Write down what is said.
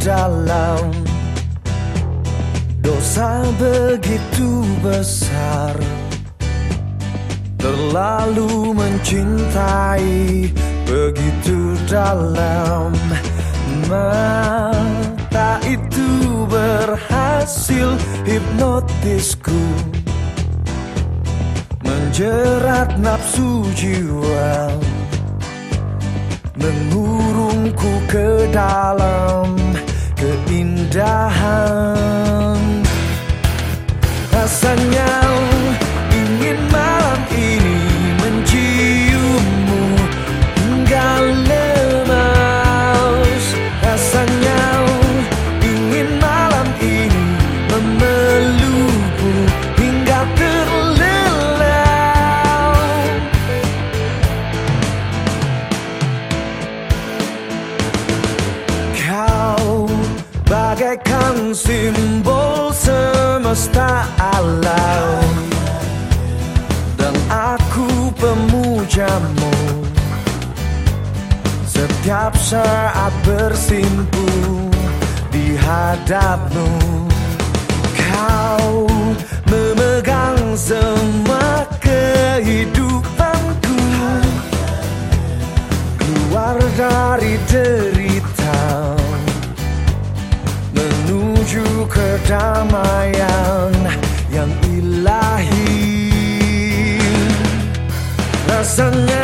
dalam. Dosa begitu besar. Terlalu mencintai Begitu dalam. Mata itu berhasil hipnotisku. Menjerat nafsu jiwa. Mengurungku ke dalam keindahan bagaikan simbol semesta alam Dan aku pemujamu. Setiap saat bersimpu di hadapmu. Kau memegang semua kehidupanku. Keluar dari derita sun.